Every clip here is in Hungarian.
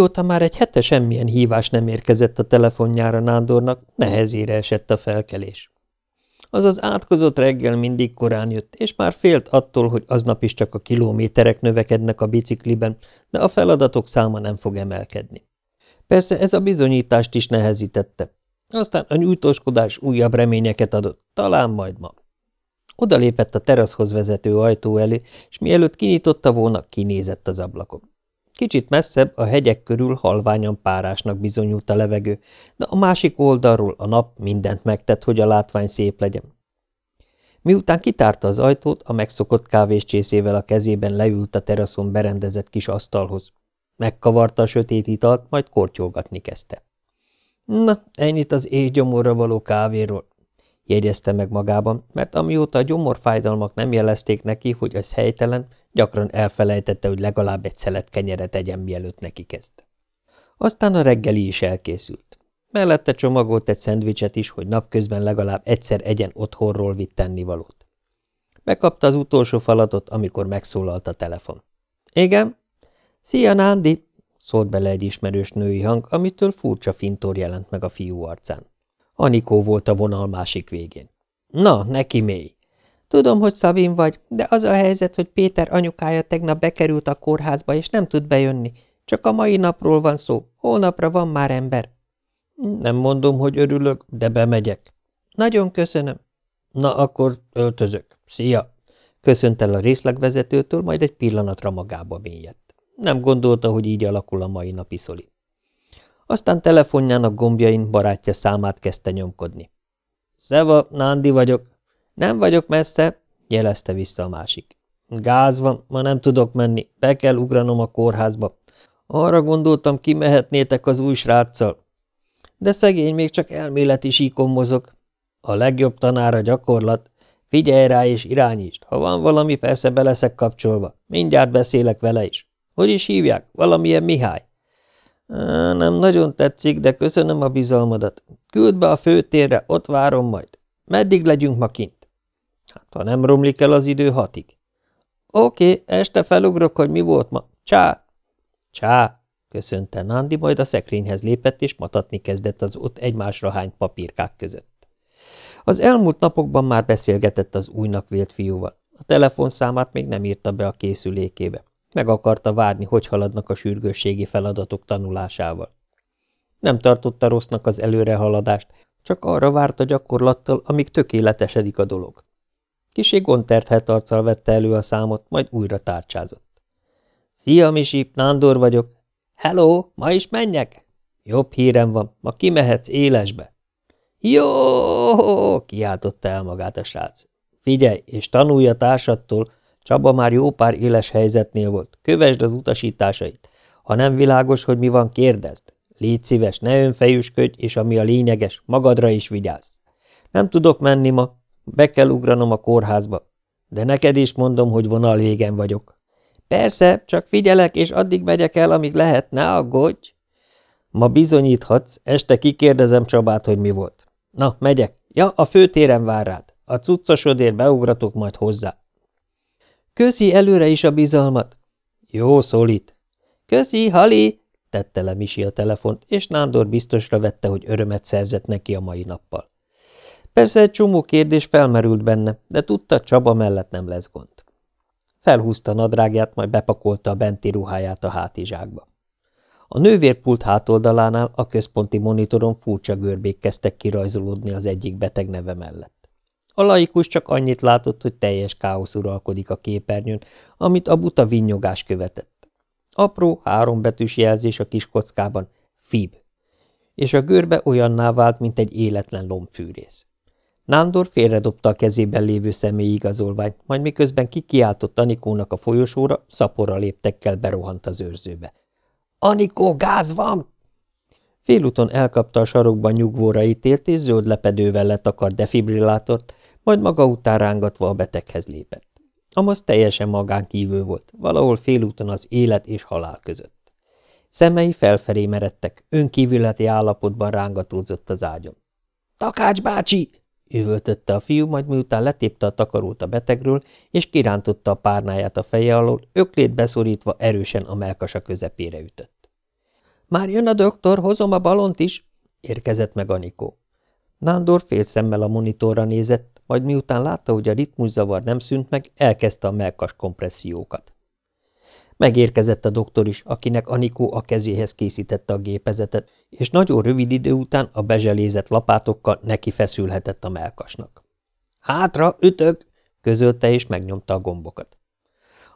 Mióta már egy hete semmilyen hívás nem érkezett a telefonjára Nándornak, nehezére esett a felkelés. Az az átkozott reggel mindig korán jött, és már félt attól, hogy aznap is csak a kilométerek növekednek a bicikliben, de a feladatok száma nem fog emelkedni. Persze ez a bizonyítást is nehezítette. Aztán a nyújtóskodás újabb reményeket adott, talán majd ma. Oda lépett a teraszhoz vezető ajtó elé, és mielőtt kinyitotta volna, kinézett az ablakon. Kicsit messzebb a hegyek körül halványan párásnak bizonyult a levegő, de a másik oldalról a nap mindent megtett, hogy a látvány szép legyen. Miután kitárta az ajtót, a megszokott kávéscsészével a kezében leült a teraszon berendezett kis asztalhoz. Megkavarta a sötét italt, majd kortyolgatni kezdte. Na, ennyit az éjgyomorra való kávéról, jegyezte meg magában, mert amióta a gyomorfájdalmak nem jelezték neki, hogy ez helytelen, gyakran elfelejtette, hogy legalább egy szelet kenyeret egyen, mielőtt neki kezd. Aztán a reggeli is elkészült. Mellette csomagolt egy szendvicset is, hogy napközben legalább egyszer egyen otthonról vitt tennivalót. Bekapta az utolsó falatot, amikor megszólalt a telefon. – Igen? – Szia, Nándi! – szólt bele egy ismerős női hang, amitől furcsa fintor jelent meg a fiú arcán. Anikó volt a vonal másik végén. Na, neki mély. Tudom, hogy Szavin vagy, de az a helyzet, hogy Péter anyukája tegnap bekerült a kórházba, és nem tud bejönni. Csak a mai napról van szó, holnapra van már ember. Nem mondom, hogy örülök, de bemegyek. Nagyon köszönöm. Na, akkor öltözök. Szia! Köszönt el a részlegvezetőtől, majd egy pillanatra magába mélyedt. Nem gondolta, hogy így alakul a mai napi szoli. Aztán telefonjának gombjain barátja számát kezdte nyomkodni. – Szeva, Nándi vagyok. – Nem vagyok messze – jelezte vissza a másik. – Gáz van, ma nem tudok menni, be kell ugranom a kórházba. Arra gondoltam, kimehetnétek az új sráccal. De szegény még csak elméleti síkon mozog. A legjobb tanára gyakorlat. Figyelj rá és irányítsd. Ha van valami, persze beleszek kapcsolva. Mindjárt beszélek vele is. Hogy is hívják? Valamilyen Mihály. Nem nagyon tetszik, de köszönöm a bizalmadat. Küld be a főtérre, ott várom majd. Meddig legyünk ma kint? Hát, ha nem romlik el az idő hatig. Oké, este felugrok, hogy mi volt ma. Csá! Csá! köszönte Nándi, majd a szekrényhez lépett, és matatni kezdett az ott egymásra hány papírkák között. Az elmúlt napokban már beszélgetett az újnak vélt fiúval. A telefonszámát még nem írta be a készülékébe. Meg akarta várni, hogy haladnak a sürgősségi feladatok tanulásával. Nem tartotta rossznak az előrehaladást, csak arra várta gyakorlattal, amíg tökéletesedik a dolog. Kisé gondterthet arccal vette elő a számot, majd újra tárcsázott. – Szia, Misi, Nándor vagyok. – Hello, ma is menjek? – Jobb hírem van, ma kimehetsz élesbe. – Jó! – kiáltotta el magát a srác. – Figyelj, és tanulj a társadtól, Csaba már jó pár éles helyzetnél volt. Kövesd az utasításait. Ha nem világos, hogy mi van, kérdezd. Légy szíves, ne önfejüsködj, és ami a lényeges, magadra is vigyázz. Nem tudok menni ma, be kell ugranom a kórházba. De neked is mondom, hogy vonal végen vagyok. Persze, csak figyelek, és addig megyek el, amíg lehet, ne aggódj. Ma bizonyíthatsz, este kikérdezem Csabát, hogy mi volt. Na, megyek. Ja, a főtéren vár rád. A cuccosodért beugratok majd hozzá. Köszi előre is a bizalmat. Jó, szólít. Köszi, Hali! tette le Misi a telefont, és Nándor biztosra vette, hogy örömet szerzett neki a mai nappal. Persze egy csomó kérdés felmerült benne, de tudta, Csaba mellett nem lesz gond. Felhúzta nadrágját, majd bepakolta a benti ruháját a hátizsákba. A nővérpult hátoldalánál a központi monitoron furcsa görbék kezdtek kirajzolódni az egyik beteg neve mellett. A laikus csak annyit látott, hogy teljes káosz uralkodik a képernyőn, amit a buta vinnyogás követett. Apró, hárombetűs jelzés a kis kockában, FIB, és a görbe olyanná vált, mint egy életlen lombfűrész. Nándor félredobta a kezében lévő személyi igazolványt, majd miközben kikiáltott Anikónak a folyosóra, szapora léptekkel berohant az őrzőbe. – Anikó, gáz van! Félúton elkapta a sarokban nyugvóra ítélt, és zöld lepedővel letakart defibrillátort, majd maga után rángatva a beteghez lépett. Amaz teljesen magán kívül volt, valahol félúton az élet és halál között. Szemei felfelé meredtek, önkívületi állapotban rángatózott az ágyon. – Takács bácsi! – üvöltötte a fiú, majd miután letépte a takarót a betegről, és kirántotta a párnáját a feje alól, öklét beszorítva erősen a melkasa közepére ütött. Már jön a doktor, hozom a balont is, érkezett meg Anikó. Nándor félszemmel a monitorra nézett, majd miután látta, hogy a ritmuszavar nem szűnt meg, elkezdte a melkas kompressziókat. Megérkezett a doktor is, akinek Anikó a kezéhez készítette a gépezetet, és nagyon rövid idő után a bezselézett lapátokkal neki feszülhetett a melkasnak. – Hátra, ütök! – közölte és megnyomta a gombokat.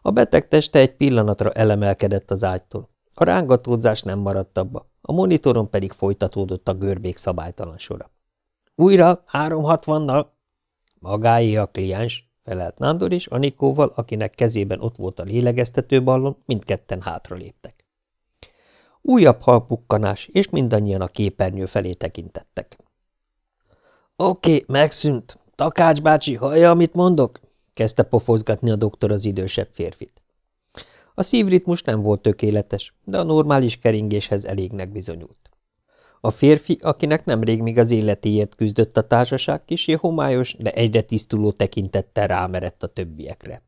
A beteg teste egy pillanatra elemelkedett az ágytól. A rángatódzás nem maradt abba, a monitoron pedig folytatódott a görbék szabálytalan sora. – Újra, 360-nal! – Magáé a kliens, felelt Nándor is Anikóval, akinek kezében ott volt a lélegeztető ballon, mindketten hátraléptek. Újabb halpukkanás, és mindannyian a képernyő felé tekintettek. Oké, megszűnt. Takács bácsi, hallja, amit mondok? kezdte pofozgatni a doktor az idősebb férfit. A szívritmus nem volt tökéletes, de a normális keringéshez elégnek bizonyult. A férfi, akinek nemrég még az életéért küzdött a társaság, kisé homályos, de egyre tisztuló tekintettel rámerett a többiekre.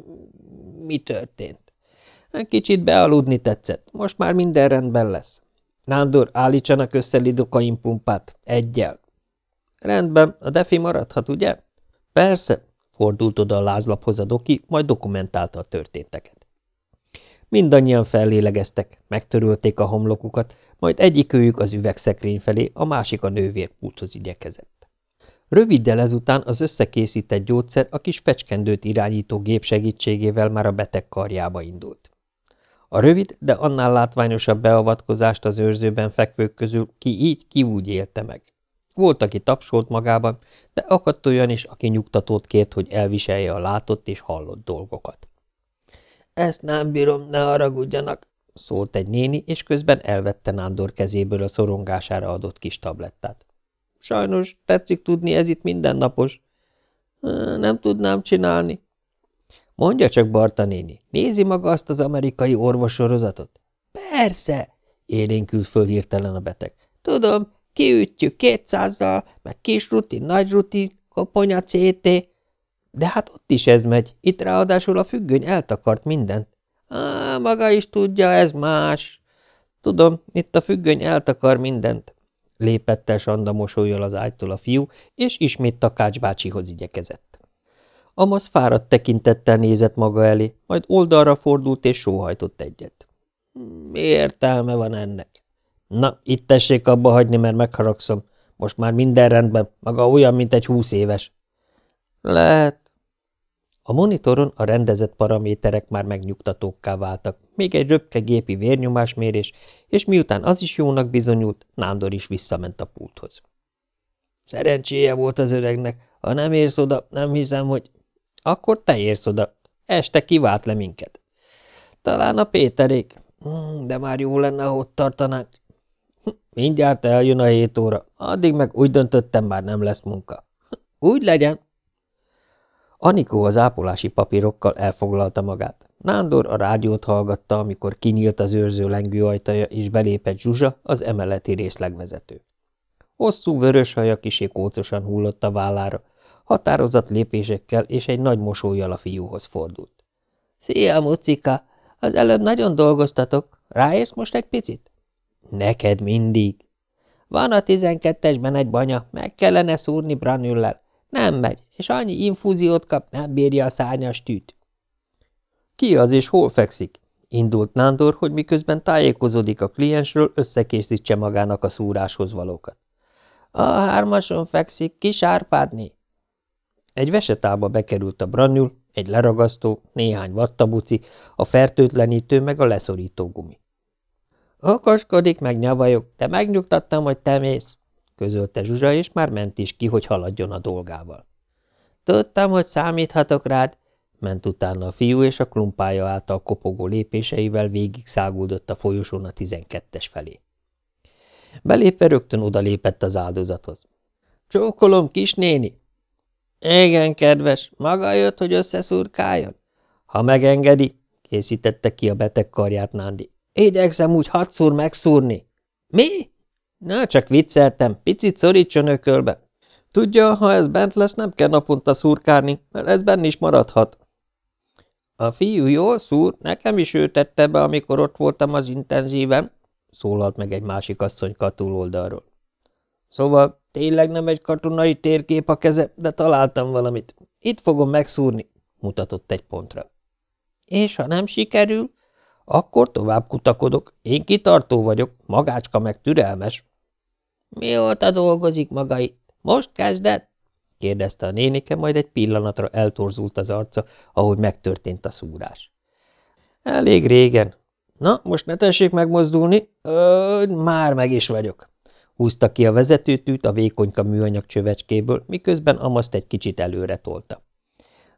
– Mi történt? – Kicsit bealudni tetszett, most már minden rendben lesz. Nándor, állítsanak össze lidokain pumpát, egyel. – Rendben, a defi maradhat, ugye? – Persze, fordult oda a lázlaphoz a doki, majd dokumentálta a történteket. Mindannyian fellélegeztek, megtörölték a homlokukat, majd egyikőjük az üvegszekrény felé, a másik a nővérpulthoz igyekezett. Röviddel ezután az összekészített gyógyszer a kis fecskendőt irányító gép segítségével már a beteg karjába indult. A rövid, de annál látványosabb beavatkozást az őrzőben fekvők közül ki így, ki úgy élte meg. Volt, aki tapsolt magában, de akadt olyan is, aki nyugtatót kért, hogy elviselje a látott és hallott dolgokat. Ezt nem bírom, ne haragudjanak, szólt egy néni, és közben elvette Nándor kezéből a szorongására adott kis tablettát. Sajnos tetszik tudni, ez itt mindennapos. Nem tudnám csinálni. Mondja csak, Barta néni, nézi maga azt az amerikai orvossorozatot? Persze, élénkült föl hirtelen a beteg. Tudom, kiütjük kétszázzal, meg kis rutin, nagy rutin, koponya CT, de hát ott is ez megy, itt ráadásul a függöny eltakart mindent. Á, maga is tudja, ez más. Tudom, itt a függöny eltakar mindent. Lépett el Sanda mosolyjal az ágytól a fiú, és ismét Takács bácsihoz igyekezett. Amasz fáradt tekintettel nézett maga elé, majd oldalra fordult és sóhajtott egyet. Mi értelme van ennek? Na, itt tessék abba hagyni, mert megharagszom. Most már minden rendben, maga olyan, mint egy húsz éves. Lehet, a monitoron a rendezett paraméterek már megnyugtatókká váltak, még egy röpke gépi vérnyomásmérés, és miután az is jónak bizonyult, Nándor is visszament a pulthoz. Szerencséje volt az öregnek, ha nem érsz oda, nem hiszem, hogy... Akkor te érsz oda. Este kivált le minket. Talán a Péterék. Hmm, de már jó lenne, ha ott tartanánk. Mindjárt eljön a hét óra, addig meg úgy döntöttem, már nem lesz munka. Úgy legyen. Anikó az ápolási papírokkal elfoglalta magát. Nándor a rádiót hallgatta, amikor kinyílt az őrző lengő ajtaja, és belépett Zsuzsa, az emeleti részlegvezető. Hosszú vörös haja kisé kócosan hullott a vállára, határozott lépésekkel és egy nagy mosolyjal a fiúhoz fordult. – Szia, mucika! Az előbb nagyon dolgoztatok. Ráérsz most egy picit? – Neked mindig. – Van a tizenkettesben egy banya, meg kellene szúrni branüllel. Nem megy, és annyi infúziót kap, nem bírja a szárnyas tűt. Ki az és hol fekszik? Indult Nándor, hogy miközben tájékozódik a kliensről, összekészítse magának a szúráshoz valókat. A hármason fekszik, kis Árpádné. Egy vesetába bekerült a branyul, egy leragasztó, néhány vattabuci, a fertőtlenítő meg a leszorító gumi. Okoskodik, meg nyavajok, de megnyugtattam, hogy te mész közölte Zsuzsa, és már ment is ki, hogy haladjon a dolgával. Tudtam, hogy számíthatok rád, ment utána a fiú, és a klumpája által kopogó lépéseivel végig száguldott a folyosón a tizenkettes felé. Belépve rögtön odalépett az áldozathoz. Csókolom, kisnéni! Igen, kedves, maga jött, hogy összeszurkáljon? Ha megengedi, készítette ki a beteg karját Nándi. Igyekszem úgy hatszor megszúrni. Mi? Na, csak vicceltem, picit szorítson ökölbe. Tudja, ha ez bent lesz, nem kell naponta szurkálni, mert ez benne is maradhat. A fiú jól szúr, nekem is ő tette be, amikor ott voltam az intenzíven. szólalt meg egy másik asszony túl oldalról. Szóval tényleg nem egy katonai térkép a keze, de találtam valamit. Itt fogom megszúrni, mutatott egy pontra. És ha nem sikerül, akkor tovább kutakodok. Én kitartó vagyok, magácska meg türelmes. Mióta dolgozik maga itt? Most kezdett? kérdezte a nénike, majd egy pillanatra eltorzult az arca, ahogy megtörtént a szúrás. Elég régen. Na, most ne tessék megmozdulni. Már meg is vagyok. Húzta ki a vezetőtűt a vékonyka műanyag csövecskéből, miközben Amaszt egy kicsit előre tolta.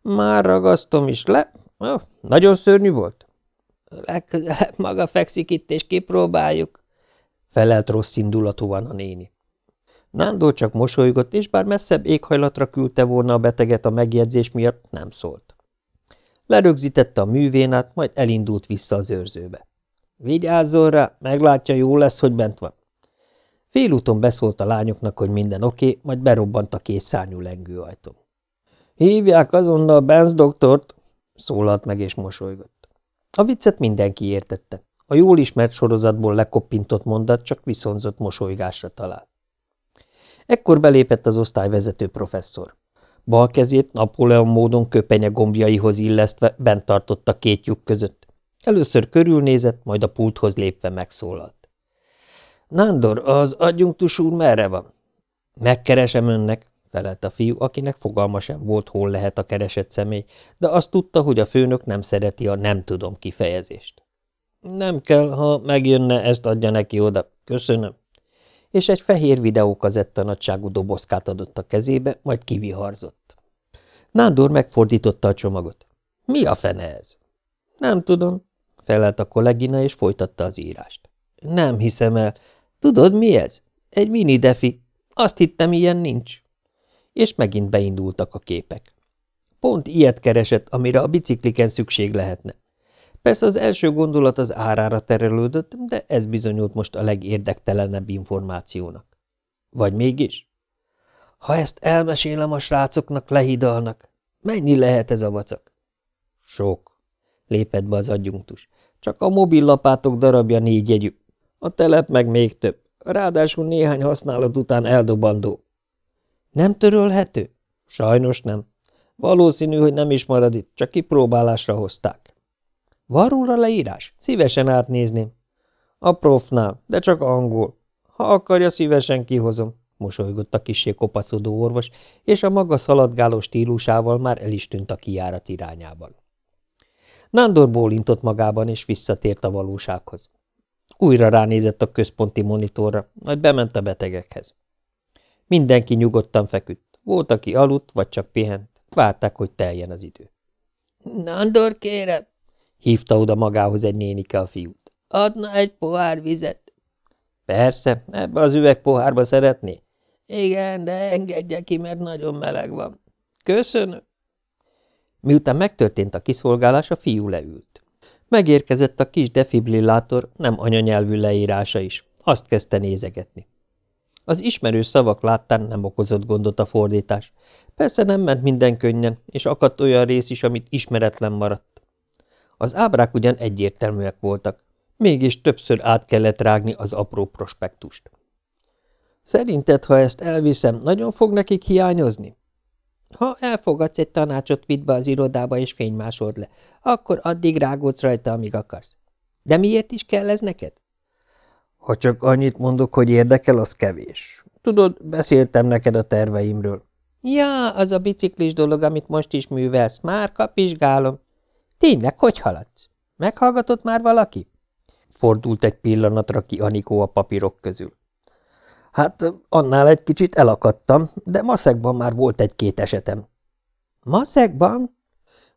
Már ragasztom is le. Ö, nagyon szörnyű volt. Legközelebb maga fekszik itt, és kipróbáljuk, felelt rossz indulatúan a néni. Nándor csak mosolygott, és bár messzebb éghajlatra küldte volna a beteget a megjegyzés miatt, nem szólt. Lerögzítette a művénát, majd elindult vissza az őrzőbe. Vigyázzon rá, meglátja, jó lesz, hogy bent van. Félúton beszólt a lányoknak, hogy minden oké, okay, majd berobbant a kész szárnyú lengőajtón. Hívják azonnal Benz doktort, szólalt meg és mosolygott. A viccet mindenki értette. A jól ismert sorozatból lekoppintott mondat csak viszonzott mosolygásra talált. Ekkor belépett az osztályvezető professzor. Bal kezét Napóleon módon köpenye gombjaihoz illesztve bent tartotta két lyuk között. Először körülnézett, majd a pulthoz lépve megszólalt. – Nándor, az adjunktus úr merre van? – Megkeresem önnek, felelt a fiú, akinek fogalma sem volt, hol lehet a keresett személy, de azt tudta, hogy a főnök nem szereti a nem tudom kifejezést. – Nem kell, ha megjönne, ezt adja neki oda. Köszönöm és egy fehér videókazetta nagyságú dobozkát adott a kezébe, majd kiviharzott. Nándor megfordította a csomagot. – Mi a fene ez? – Nem tudom, felelt a kollégina, és folytatta az írást. – Nem hiszem el. Tudod, mi ez? Egy mini defi. Azt hittem, ilyen nincs. És megint beindultak a képek. Pont ilyet keresett, amire a bicikliken szükség lehetne. Persze az első gondolat az árára terelődött, de ez bizonyult most a legérdektelenebb információnak. Vagy mégis? Ha ezt elmesélem a srácoknak, lehidalnak. Mennyi lehet ez a vacak? Sok, lépett be az adjunktus. Csak a mobillapátok darabja négy jegyű. A telep meg még több. Ráadásul néhány használat után eldobandó. Nem törölhető? Sajnos nem. Valószínű, hogy nem is marad itt, csak kipróbálásra hozták. Van róla leírás? Szívesen átnézném. A profnál, de csak angol. Ha akarja, szívesen kihozom, mosolygott a kisé kopaszodó orvos, és a maga szaladgáló stílusával már el is tűnt a kijárat irányában. Nándor bólintott magában, és visszatért a valósághoz. Újra ránézett a központi monitorra, majd bement a betegekhez. Mindenki nyugodtan feküdt. Volt, aki aludt, vagy csak pihent. Várták, hogy teljen az idő. – Nándor, kérem, hívta oda magához egy nénike a fiút. Adna egy pohár vizet? Persze, ebbe az üvegpohárba szeretné? Igen, de engedje ki, mert nagyon meleg van. Köszönöm. Miután megtörtént a kiszolgálás, a fiú leült. Megérkezett a kis defibrillátor, nem anyanyelvű leírása is. Azt kezdte nézegetni. Az ismerős szavak láttán nem okozott gondot a fordítás. Persze nem ment minden könnyen, és akadt olyan rész is, amit ismeretlen maradt. Az ábrák ugyan egyértelműek voltak, mégis többször át kellett rágni az apró prospektust. Szerinted, ha ezt elviszem, nagyon fog nekik hiányozni? Ha elfogadsz egy tanácsot, vidd be az irodába és fénymásod le, akkor addig rágódsz rajta, amíg akarsz. De miért is kell ez neked? Ha csak annyit mondok, hogy érdekel, az kevés. Tudod, beszéltem neked a terveimről. Ja, az a biciklis dolog, amit most is művelsz, már kapizsgálom. Tényleg, hogy haladsz? Meghallgatott már valaki? Fordult egy pillanatra ki Anikó a papírok közül. Hát annál egy kicsit elakadtam, de maszekban már volt egy-két esetem. Maszekban?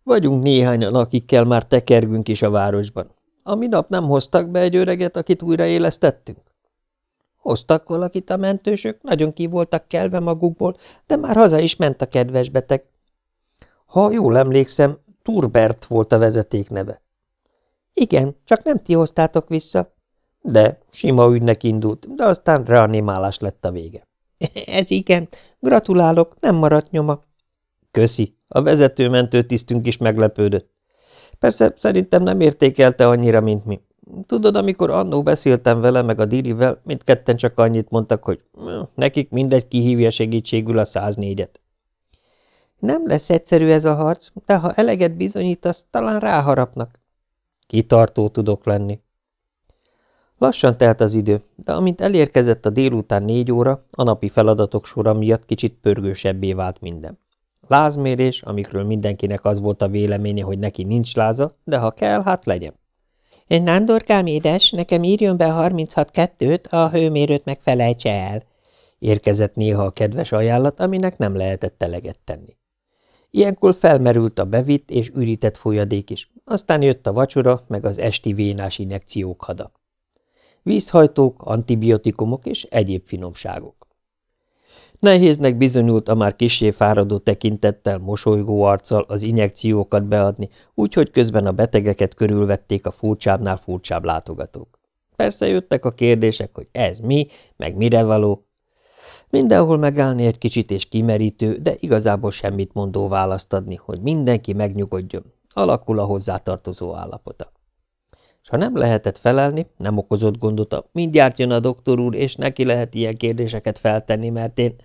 Vagyunk néhányan, akikkel már tekergünk is a városban. A minap nem hoztak be egy öreget, akit újraélesztettünk? Hoztak valakit a mentősök, nagyon ki voltak kelve magukból, de már haza is ment a kedves beteg. Ha jól emlékszem, Turbert volt a vezeték neve. Igen, csak nem ti hoztátok vissza. De, sima ügynek indult, de aztán reanimálás lett a vége. Ez igen, gratulálok, nem maradt nyoma. Köszi, a vezetőmentő tisztünk is meglepődött. Persze szerintem nem értékelte annyira, mint mi. Tudod, amikor annó beszéltem vele meg a Dirivel, mindketten csak annyit mondtak, hogy nekik mindegy kihívja segítségül a 104-et. Nem lesz egyszerű ez a harc, de ha eleget bizonyítasz, talán ráharapnak. Kitartó tudok lenni. Lassan telt az idő, de amint elérkezett a délután négy óra, a napi feladatok sora miatt kicsit pörgősebbé vált minden. Lázmérés, amikről mindenkinek az volt a véleménye, hogy neki nincs láza, de ha kell, hát legyen. – Nándorkám édes, nekem írjon be 36-2-t, a hőmérőt meg felejtse el – érkezett néha a kedves ajánlat, aminek nem lehetett eleget tenni. Ilyenkor felmerült a bevitt és ürített folyadék is, aztán jött a vacsora, meg az esti vénás injekciók hada. Vízhajtók, antibiotikumok és egyéb finomságok. Nehéznek bizonyult a már kisé fáradó tekintettel, mosolygó arccal az injekciókat beadni, úgyhogy közben a betegeket körülvették a furcsábbnál furcsább látogatók. Persze jöttek a kérdések, hogy ez mi, meg mire való. Mindenhol megállni egy kicsit és kimerítő, de igazából semmit mondó választ adni, hogy mindenki megnyugodjon, alakul a hozzátartozó állapota. S ha nem lehetett felelni, nem okozott gondot, a mindjárt jön a doktor úr, és neki lehet ilyen kérdéseket feltenni, mert én...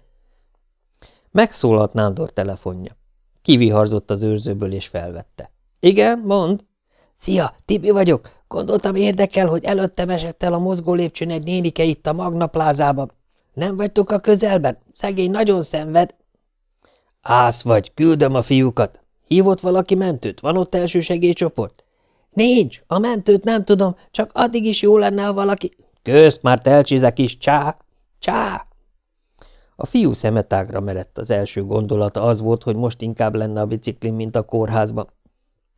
Megszólalt Nándor telefonja. Kiviharzott az őrzőből, és felvette. Igen, mond. Szia, Tibi vagyok. Gondoltam érdekel, hogy előttem esett el a mozgó lépcsőn egy nénike itt a Magna. Nem vagytok a közelben? Szegény nagyon szenved. Ász vagy, küldöm a fiúkat. Hívott valaki mentőt? Van ott segélycsoport? Nincs, a mentőt nem tudom, csak addig is jó lenne, ha valaki... Közt már telcsizek is, csá, csá! A fiú szemetágra merett az első gondolata az volt, hogy most inkább lenne a biciklin, mint a kórházban.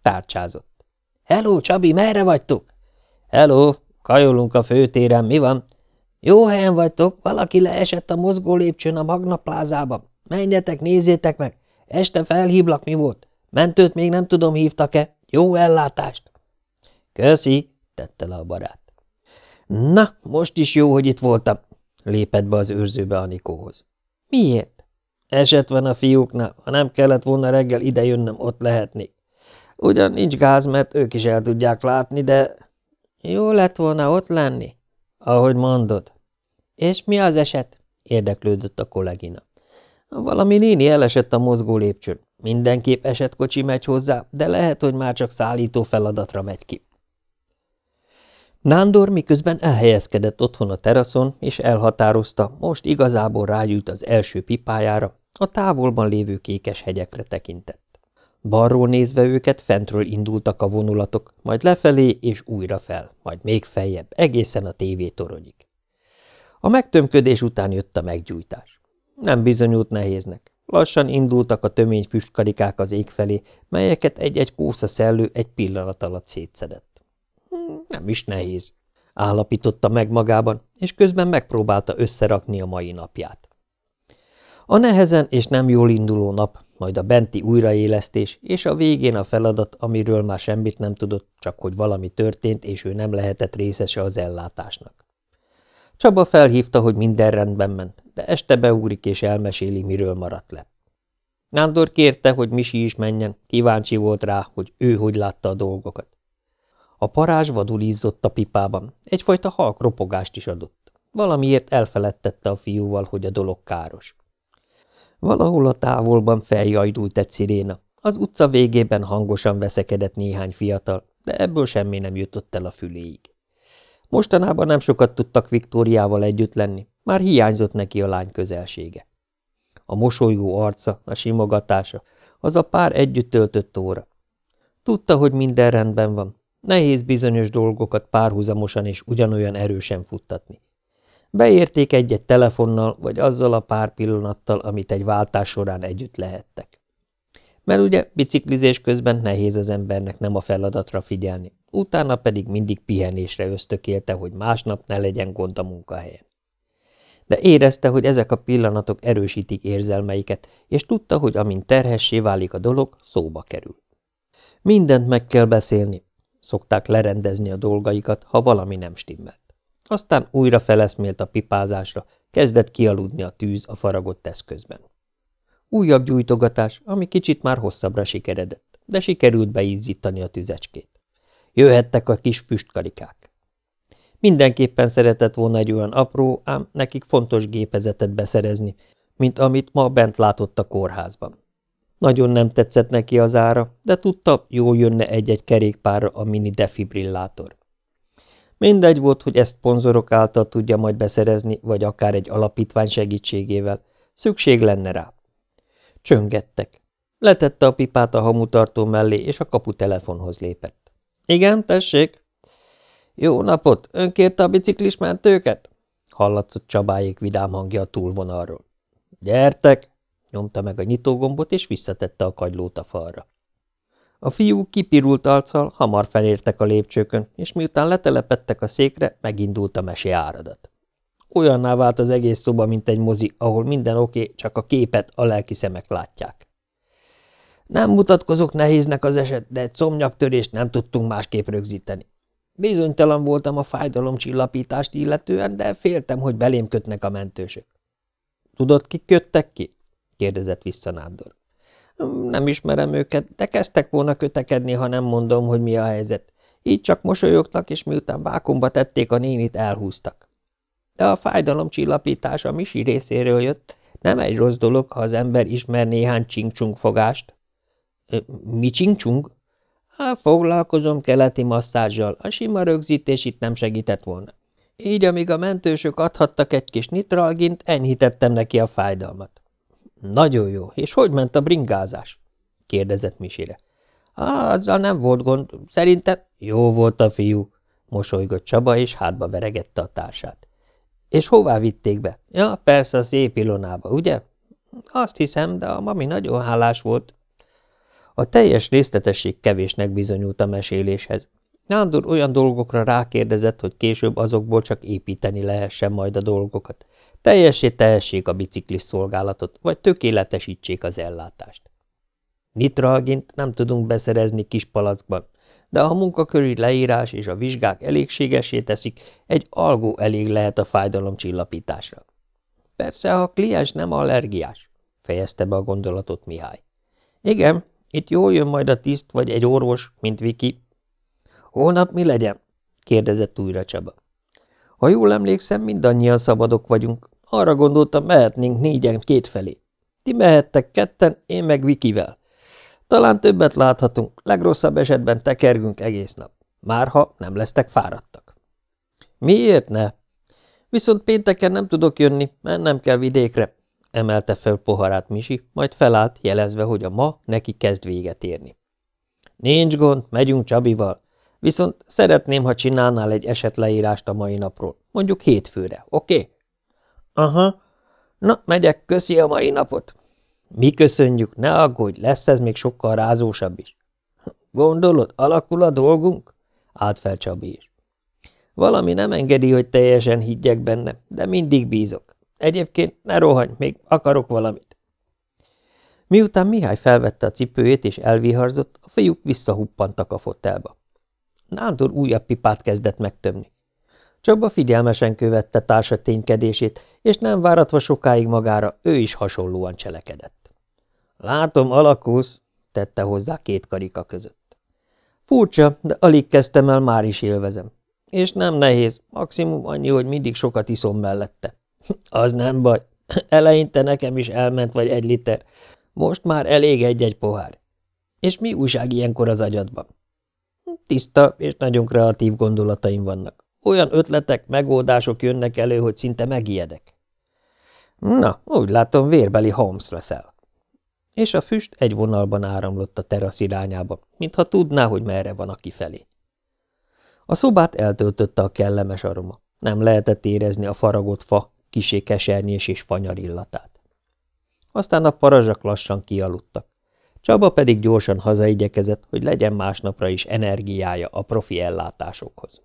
Tárcsázott. – Hello, Csabi, merre vagytok? – Hello, kajolunk a főtéren, mi van? – Jó helyen vagytok, valaki leesett a mozgó lépcsőn a Magna plázába. Menjetek, nézzétek meg, este felhívlak, mi volt? Mentőt még nem tudom, hívtak-e? Jó ellátást! Köszi, tette le a barát. Na, most is jó, hogy itt voltam, lépett be az őrzőbe Anikóhoz. Miért? Eset van a fiúknál, ha nem kellett volna reggel idejönnöm, ott lehetnék. Ugyan nincs gáz, mert ők is el tudják látni, de... Jó lett volna ott lenni, ahogy mondod. És mi az eset? érdeklődött a kollégina. Valami néni elesett a mozgó lépcsőn. Mindenképp esetkocsi megy hozzá, de lehet, hogy már csak szállító feladatra megy ki. Nándor miközben elhelyezkedett otthon a teraszon, és elhatározta, most igazából rágyűjt az első pipájára, a távolban lévő kékes hegyekre tekintett. Balról nézve őket fentről indultak a vonulatok, majd lefelé és újra fel, majd még feljebb, egészen a tévétoronyig. A megtömködés után jött a meggyújtás. Nem bizonyult nehéznek. Lassan indultak a tömény füstkarikák az ég felé, melyeket egy-egy kósza szellő egy pillanat alatt szétszedett. Nem is nehéz, állapította meg magában, és közben megpróbálta összerakni a mai napját. A nehezen és nem jól induló nap, majd a benti újraélesztés, és a végén a feladat, amiről már semmit nem tudott, csak hogy valami történt, és ő nem lehetett részese az ellátásnak. Csaba felhívta, hogy minden rendben ment, de este beúrik és elmeséli, miről maradt le. Nándor kérte, hogy Misi is menjen, kíváncsi volt rá, hogy ő hogy látta a dolgokat. A parázs vadul izzott a pipában, egyfajta halk ropogást is adott. Valamiért elfeledtette a fiúval, hogy a dolog káros. Valahol a távolban feljajdult egy sziréna. Az utca végében hangosan veszekedett néhány fiatal, de ebből semmi nem jutott el a füléig. Mostanában nem sokat tudtak Viktóriával együtt lenni, már hiányzott neki a lány közelsége. A mosolygó arca, a simogatása, az a pár együtt töltött óra. Tudta, hogy minden rendben van, Nehéz bizonyos dolgokat párhuzamosan és ugyanolyan erősen futtatni. Beérték egy-egy telefonnal, vagy azzal a pár pillanattal, amit egy váltás során együtt lehettek. Mert ugye biciklizés közben nehéz az embernek nem a feladatra figyelni, utána pedig mindig pihenésre ösztökélte, hogy másnap ne legyen gond a munkahelyen. De érezte, hogy ezek a pillanatok erősítik érzelmeiket, és tudta, hogy amint terhessé válik a dolog, szóba kerül. Mindent meg kell beszélni, Szokták lerendezni a dolgaikat, ha valami nem stimmelt. Aztán újra feleszmélt a pipázásra, kezdett kialudni a tűz a faragott eszközben. Újabb gyújtogatás, ami kicsit már hosszabbra sikeredett, de sikerült beizzítani a tüzecskét. Jöhettek a kis füstkarikák. Mindenképpen szeretett volna egy olyan apró, ám nekik fontos gépezetet beszerezni, mint amit ma bent látott a kórházban. Nagyon nem tetszett neki az ára, de tudta, jól jönne egy-egy kerékpárra a mini defibrillátor. Mindegy volt, hogy ezt szponzorok által tudja majd beszerezni, vagy akár egy alapítvány segítségével. Szükség lenne rá. Csöngettek. Letette a pipát a hamutartó mellé, és a kaputelefonhoz lépett. – Igen, tessék? – Jó napot! Ön kérte a biciklis mentőket? – hallatszott Csabáék vidám hangja a túlvonalról. – Gyertek! – nyomta meg a nyitógombot, és visszatette a kagylót a falra. A fiú kipirult arccal hamar felértek a lépcsőkön, és miután letelepettek a székre, megindult a mesé áradat. Olyanná vált az egész szoba, mint egy mozi, ahol minden oké, csak a képet a lelki szemek látják. Nem mutatkozok nehéznek az eset, de egy szomnyaktörést nem tudtunk másképp rögzíteni. Bizonytalan voltam a fájdalomcsillapítást illetően, de féltem, hogy belém kötnek a mentősök. – Tudod, kik köttek ki? – kérdezett vissza Nándor. Nem ismerem őket, de kezdtek volna kötekedni, ha nem mondom, hogy mi a helyzet. Így csak mosolyogtak, és miután vákumba tették a nénit, elhúztak. De a fájdalomcsillapítás a Misi részéről jött. Nem egy rossz dolog, ha az ember ismer néhány csingcsung fogást. Mi csingcsung? Hát foglalkozom keleti masszázsal, a sima rögzítés itt nem segített volna. Így, amíg a mentősök adhattak egy kis nitralgint, enyhítettem neki a fájdalmat. Nagyon jó. És hogy ment a bringázás? kérdezett Misire. Á, azzal nem volt gond. Szerintem jó volt a fiú, mosolygott Csaba, és hátba veregette a társát. És hová vitték be? Ja, persze a szép Ilonába, ugye? Azt hiszem, de a mami nagyon hálás volt. A teljes részletesség kevésnek bizonyult a meséléshez. Nándor olyan dolgokra rákérdezett, hogy később azokból csak építeni lehessen majd a dolgokat. Teljessé tehessék a biciklis szolgálatot, vagy tökéletesítsék az ellátást. Nitralgint nem tudunk beszerezni kis palackban, de ha a munkaköri leírás és a vizsgák elégségesé teszik, egy algó elég lehet a fájdalomcsillapításra. Persze, ha a kliens nem allergiás, fejezte be a gondolatot Mihály. Igen, itt jól jön majd a tiszt vagy egy orvos, mint Viki. Holnap mi legyen? kérdezett újra Csaba. Ha jól emlékszem, mindannyian szabadok vagyunk. Arra gondoltam, mehetnénk négyen kétfelé. Ti mehettek ketten, én meg Vikivel. Talán többet láthatunk, legrosszabb esetben tekergünk egész nap. Márha nem lesztek fáradtak. Miért ne? Viszont pénteken nem tudok jönni, mert nem kell vidékre, emelte fel poharát Misi, majd felállt, jelezve, hogy a ma neki kezd véget érni. Nincs gond, megyünk Csabival. Viszont szeretném, ha csinálnál egy esetleírást a mai napról, mondjuk hétfőre, oké? Okay? Aha. Na, megyek, köszi a mai napot. Mi köszönjük, ne aggódj, lesz ez még sokkal rázósabb is. Gondolod, alakul a dolgunk? Állt fel Csabi is. Valami nem engedi, hogy teljesen higgyek benne, de mindig bízok. Egyébként ne rohanj, még akarok valamit. Miután Mihály felvette a cipőjét és elviharzott, a fiúk visszahuppantak a fotelba. Nándor újabb pipát kezdett megtömni. Csaba figyelmesen követte társa ténykedését, és nem váratva sokáig magára, ő is hasonlóan cselekedett. Látom, alakulsz, tette hozzá két karika között. Furcsa, de alig kezdtem el, már is élvezem. És nem nehéz, maximum annyi, hogy mindig sokat iszom mellette. Az nem baj, eleinte nekem is elment vagy egy liter, most már elég egy-egy pohár. És mi újság ilyenkor az agyadban? Tiszta és nagyon kreatív gondolataim vannak. Olyan ötletek, megoldások jönnek elő, hogy szinte megijedek. Na, úgy látom, vérbeli Holmes leszel. És a füst egy vonalban áramlott a terasz irányába, mintha tudná, hogy merre van a kifelé. A szobát eltöltötte a kellemes aroma. Nem lehetett érezni a faragott fa, kisé és fanyar illatát. Aztán a parazsak lassan kialudtak. Csaba pedig gyorsan hazaigyekezett, hogy legyen másnapra is energiája a profi ellátásokhoz.